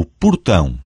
o portão.